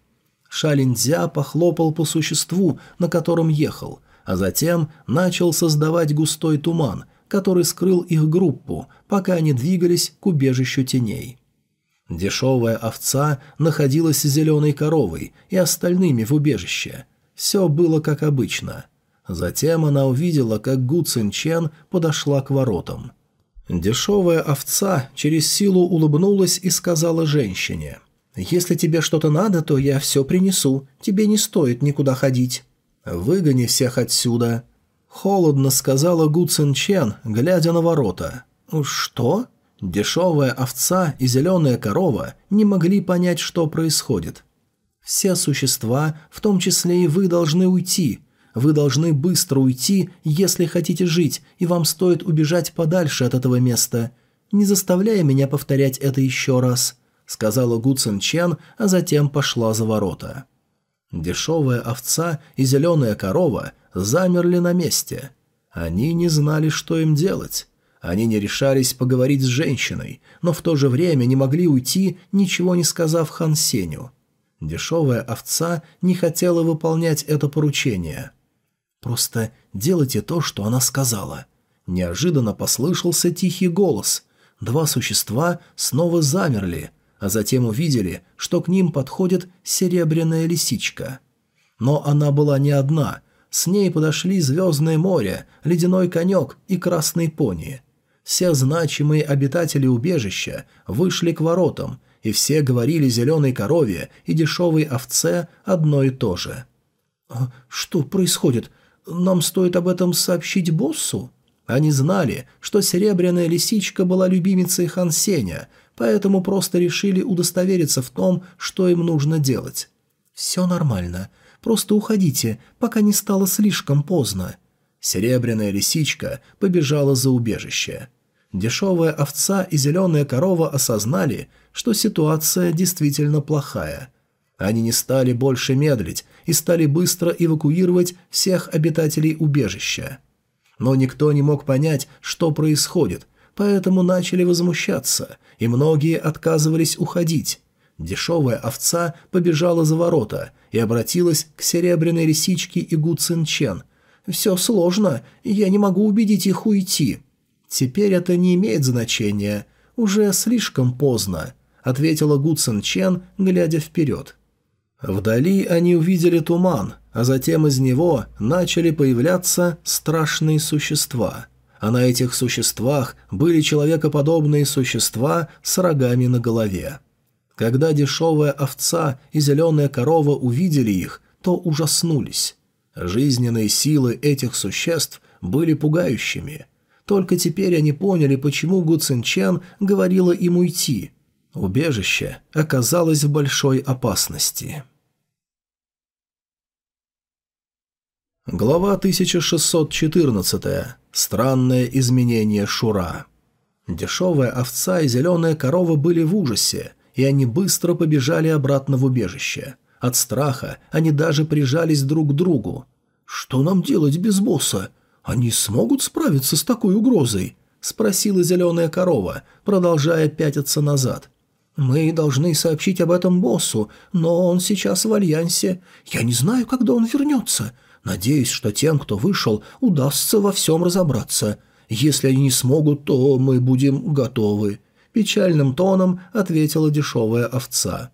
Шалинзя похлопал по существу, на котором ехал, а затем начал создавать густой туман, который скрыл их группу, пока они двигались к убежищу теней. Дешевая овца находилась зеленой коровой и остальными в убежище. Все было как обычно. Затем она увидела, как Гу Цин Чен подошла к воротам. Дешевая овца через силу улыбнулась и сказала женщине, «Если тебе что-то надо, то я все принесу, тебе не стоит никуда ходить». «Выгони всех отсюда», — холодно сказала Гу Цин Чен, глядя на ворота. «Что?» Дешевая овца и зеленая корова не могли понять, что происходит. Все существа, в том числе и вы, должны уйти. Вы должны быстро уйти, если хотите жить, и вам стоит убежать подальше от этого места. Не заставляя меня повторять это еще раз», — сказала Гу Цин Чен, а затем пошла за ворота. Дешевая овца и зеленая корова замерли на месте. Они не знали, что им делать. Они не решались поговорить с женщиной, но в то же время не могли уйти, ничего не сказав Хан Сеню. Дешевая овца не хотела выполнять это поручение. «Просто делайте то, что она сказала». Неожиданно послышался тихий голос. Два существа снова замерли, а затем увидели, что к ним подходит серебряная лисичка. Но она была не одна. С ней подошли Звездное море, Ледяной конек и Красный пони. Все значимые обитатели убежища вышли к воротам, и все говорили зеленой корове и дешевой овце одно и то же. «А «Что происходит? Нам стоит об этом сообщить боссу?» Они знали, что серебряная лисичка была любимицей Хан Сеня, поэтому просто решили удостовериться в том, что им нужно делать. «Все нормально. Просто уходите, пока не стало слишком поздно». Серебряная лисичка побежала за убежище. Дешевая овца и зеленая корова осознали, что ситуация действительно плохая. Они не стали больше медлить и стали быстро эвакуировать всех обитателей убежища. Но никто не мог понять, что происходит, поэтому начали возмущаться, и многие отказывались уходить. Дешевая овца побежала за ворота и обратилась к серебряной лисичке и Гу Цин Чен. «Все сложно, я не могу убедить их уйти». «Теперь это не имеет значения. Уже слишком поздно», — ответила Гу Цин Чен, глядя вперед. Вдали они увидели туман, а затем из него начали появляться страшные существа. А на этих существах были человекоподобные существа с рогами на голове. Когда дешевая овца и зеленая корова увидели их, то ужаснулись. Жизненные силы этих существ были пугающими – только теперь они поняли, почему Гу Цинчан говорила им уйти. Убежище оказалось в большой опасности. Глава 1614. Странное изменение Шура. Дешевая овца и зеленая корова были в ужасе, и они быстро побежали обратно в убежище. От страха они даже прижались друг к другу. «Что нам делать без босса? «Они смогут справиться с такой угрозой?» – спросила зеленая корова, продолжая пятиться назад. «Мы должны сообщить об этом боссу, но он сейчас в Альянсе. Я не знаю, когда он вернется. Надеюсь, что тем, кто вышел, удастся во всем разобраться. Если они не смогут, то мы будем готовы», – печальным тоном ответила дешевая овца.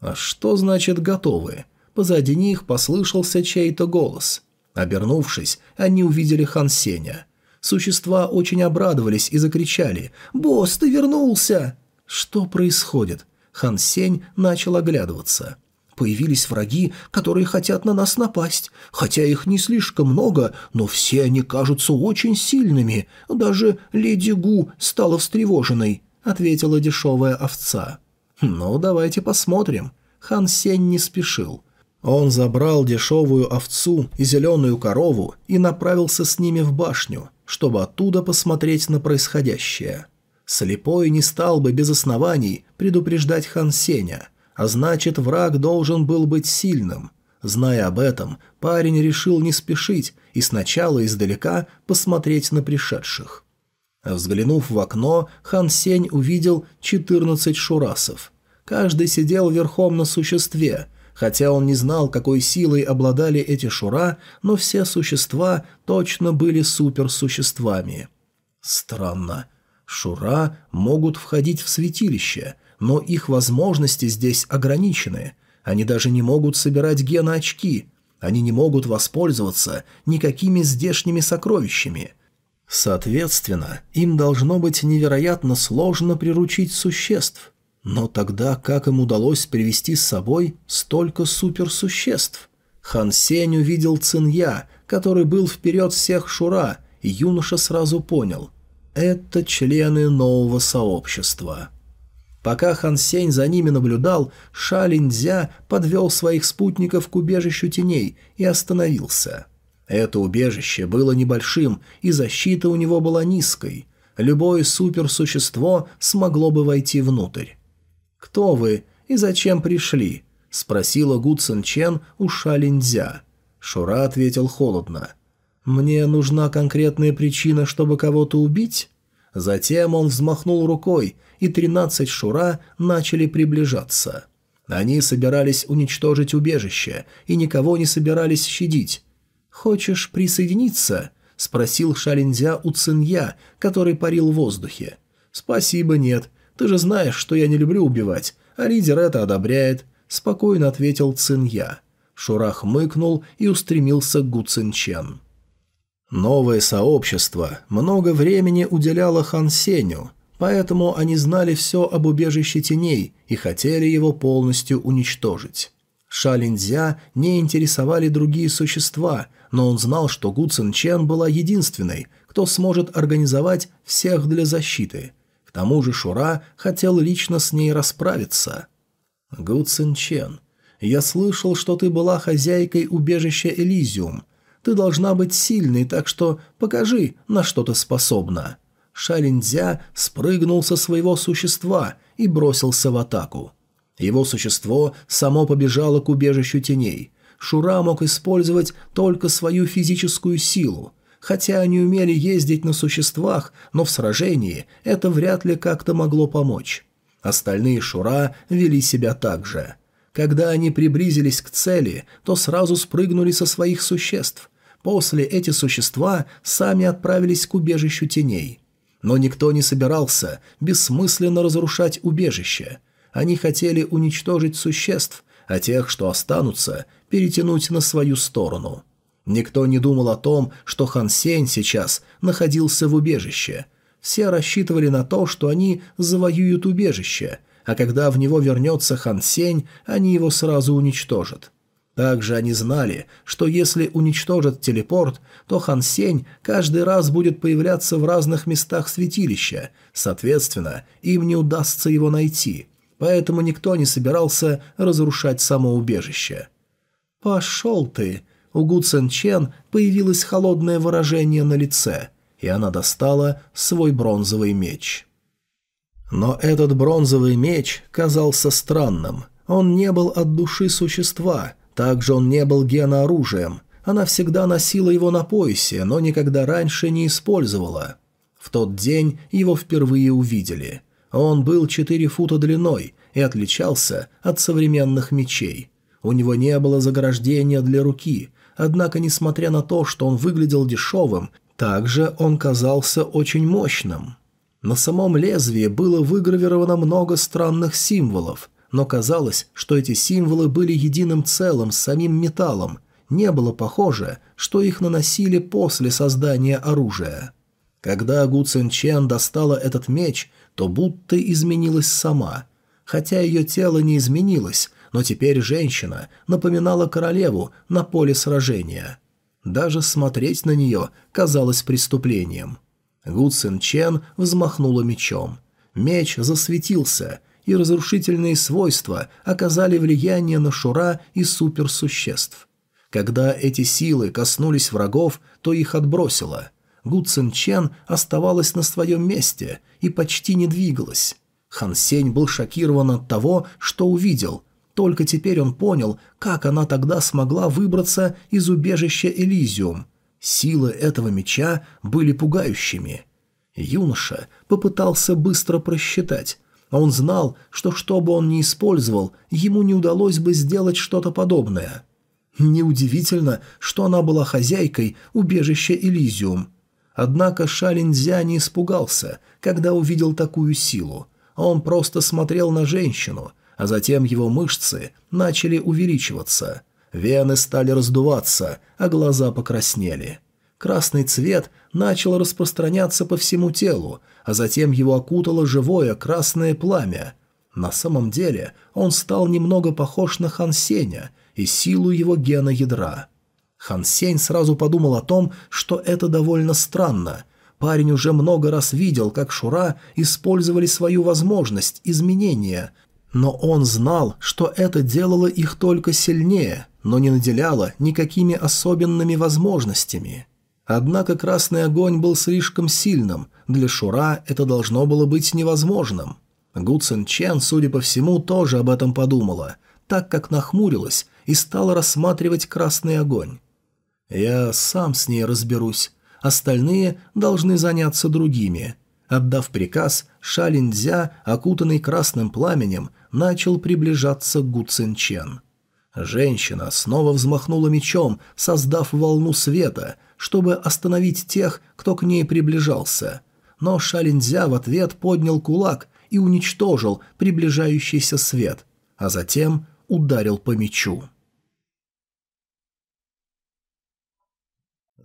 «А что значит «готовы»?» Позади них послышался чей-то голос – Обернувшись, они увидели Хан Сеня. Существа очень обрадовались и закричали «Босс, ты вернулся!» Что происходит? Хан Сень начал оглядываться. Появились враги, которые хотят на нас напасть. Хотя их не слишком много, но все они кажутся очень сильными. Даже леди Гу стала встревоженной, ответила дешевая овца. «Ну, давайте посмотрим». Хан Сень не спешил. Он забрал дешевую овцу и зеленую корову и направился с ними в башню, чтобы оттуда посмотреть на происходящее. Слепой не стал бы без оснований предупреждать Хан Сеня, а значит, враг должен был быть сильным. Зная об этом, парень решил не спешить и сначала издалека посмотреть на пришедших. Взглянув в окно, Хан Сень увидел 14 шурасов. Каждый сидел верхом на существе. Хотя он не знал, какой силой обладали эти шура, но все существа точно были суперсуществами. Странно. Шура могут входить в святилище, но их возможности здесь ограничены. Они даже не могут собирать геноочки. Они не могут воспользоваться никакими здешними сокровищами. Соответственно, им должно быть невероятно сложно приручить существ. Но тогда как им удалось привести с собой столько суперсуществ? Хан Сень увидел Цинья, который был вперед всех Шура, и юноша сразу понял – это члены нового сообщества. Пока Хан Сень за ними наблюдал, Ша Линдзя подвел своих спутников к убежищу теней и остановился. Это убежище было небольшим, и защита у него была низкой. Любое суперсущество смогло бы войти внутрь. «Кто вы и зачем пришли?» – спросила Гу Цин Чен у Ша Линдзя. Шура ответил холодно. «Мне нужна конкретная причина, чтобы кого-то убить?» Затем он взмахнул рукой, и тринадцать шура начали приближаться. Они собирались уничтожить убежище и никого не собирались щадить. «Хочешь присоединиться?» – спросил Шалинзя у Цинья, который парил в воздухе. «Спасибо, нет. Ты же знаешь, что я не люблю убивать, а лидер это одобряет», – спокойно ответил Цинья. Шура хмыкнул и устремился к Гу Цинчен. Новое сообщество много времени уделяло Хан Сеню, поэтому они знали все об убежище теней и хотели его полностью уничтожить. Шалинзя не интересовали другие существа, но он знал, что Гу Цин Чен была единственной, кто сможет организовать всех для защиты. К тому же Шура хотел лично с ней расправиться. «Гу Цин Чен, я слышал, что ты была хозяйкой убежища Элизиум. Ты должна быть сильной, так что покажи, на что ты способна». Шалиндзя спрыгнул со своего существа и бросился в атаку. Его существо само побежало к убежищу теней. Шура мог использовать только свою физическую силу. Хотя они умели ездить на существах, но в сражении это вряд ли как-то могло помочь. Остальные Шура вели себя так же – когда они приблизились к цели, то сразу спрыгнули со своих существ. После эти существа сами отправились к убежищу теней. Но никто не собирался бессмысленно разрушать убежище. Они хотели уничтожить существ, а тех, что останутся, перетянуть на свою сторону. Никто не думал о том, что Хан Сень сейчас находился в убежище. Все рассчитывали на то, что они завоюют убежище, а когда в него вернется Хан Сень, они его сразу уничтожат. Также они знали, что если уничтожат телепорт, то Хан Сень каждый раз будет появляться в разных местах святилища, соответственно, им не удастся его найти, поэтому никто не собирался разрушать само убежище. «Пошел ты!» У Гу Цен Чен появилось холодное выражение на лице, и она достала свой бронзовый меч. Но этот бронзовый меч казался странным. Он не был от души существа, также он не был генооружием. Она всегда носила его на поясе, но никогда раньше не использовала. В тот день его впервые увидели. Он был 4 фута длиной и отличался от современных мечей. У него не было заграждения для руки, однако, несмотря на то, что он выглядел дешевым, также он казался очень мощным. На самом лезвии было выгравировано много странных символов, но казалось, что эти символы были единым целым с самим металлом. Не было похоже, что их наносили после создания оружия. Когда Гу Цин достала этот меч, то будто изменилась сама. Хотя ее тело не изменилось, но теперь женщина напоминала королеву на поле сражения. Даже смотреть на нее казалось преступлением. Гу Цин Чен взмахнула мечом. Меч засветился, и разрушительные свойства оказали влияние на Шура и суперсуществ. Когда эти силы коснулись врагов, то их отбросило. Гу Цин Чен оставалась на своем месте и почти не двигалась. Хан Сень был шокирован от того, что увидел. Только теперь он понял, как она тогда смогла выбраться из убежища Элизиум. Силы этого меча были пугающими. Юноша попытался быстро просчитать, он знал, что что бы он ни использовал, ему не удалось бы сделать что-то подобное. Неудивительно, что она была хозяйкой убежища Элизиум. Однако Шалинзя не испугался, когда увидел такую силу. Он просто смотрел на женщину, а затем его мышцы начали увеличиваться. Вены стали раздуваться, а глаза покраснели. Красный цвет начал распространяться по всему телу, а затем его окутало живое красное пламя. На самом деле он стал немного похож на Хан Сеня и силу его гена ядра. Хан Сень сразу подумал о том, что это довольно странно. Парень уже много раз видел, как Шура использовали свою возможность изменения, но он знал, что это делало их только сильнее, но не наделяло никакими особенными возможностями. Однако красный огонь был слишком сильным, для Шура это должно было быть невозможным. Гу Цин Чен, судя по всему, тоже об этом подумала, так как нахмурилась и стала рассматривать красный огонь. «Я сам с ней разберусь, остальные должны заняться другими». Отдав приказ, Шалиндзя, окутанный красным пламенем, начал приближаться к Гу Цин Чен. Женщина снова взмахнула мечом, создав волну света, чтобы остановить тех, кто к ней приближался. Но Шалинзя в ответ поднял кулак и уничтожил приближающийся свет, а затем ударил по мечу.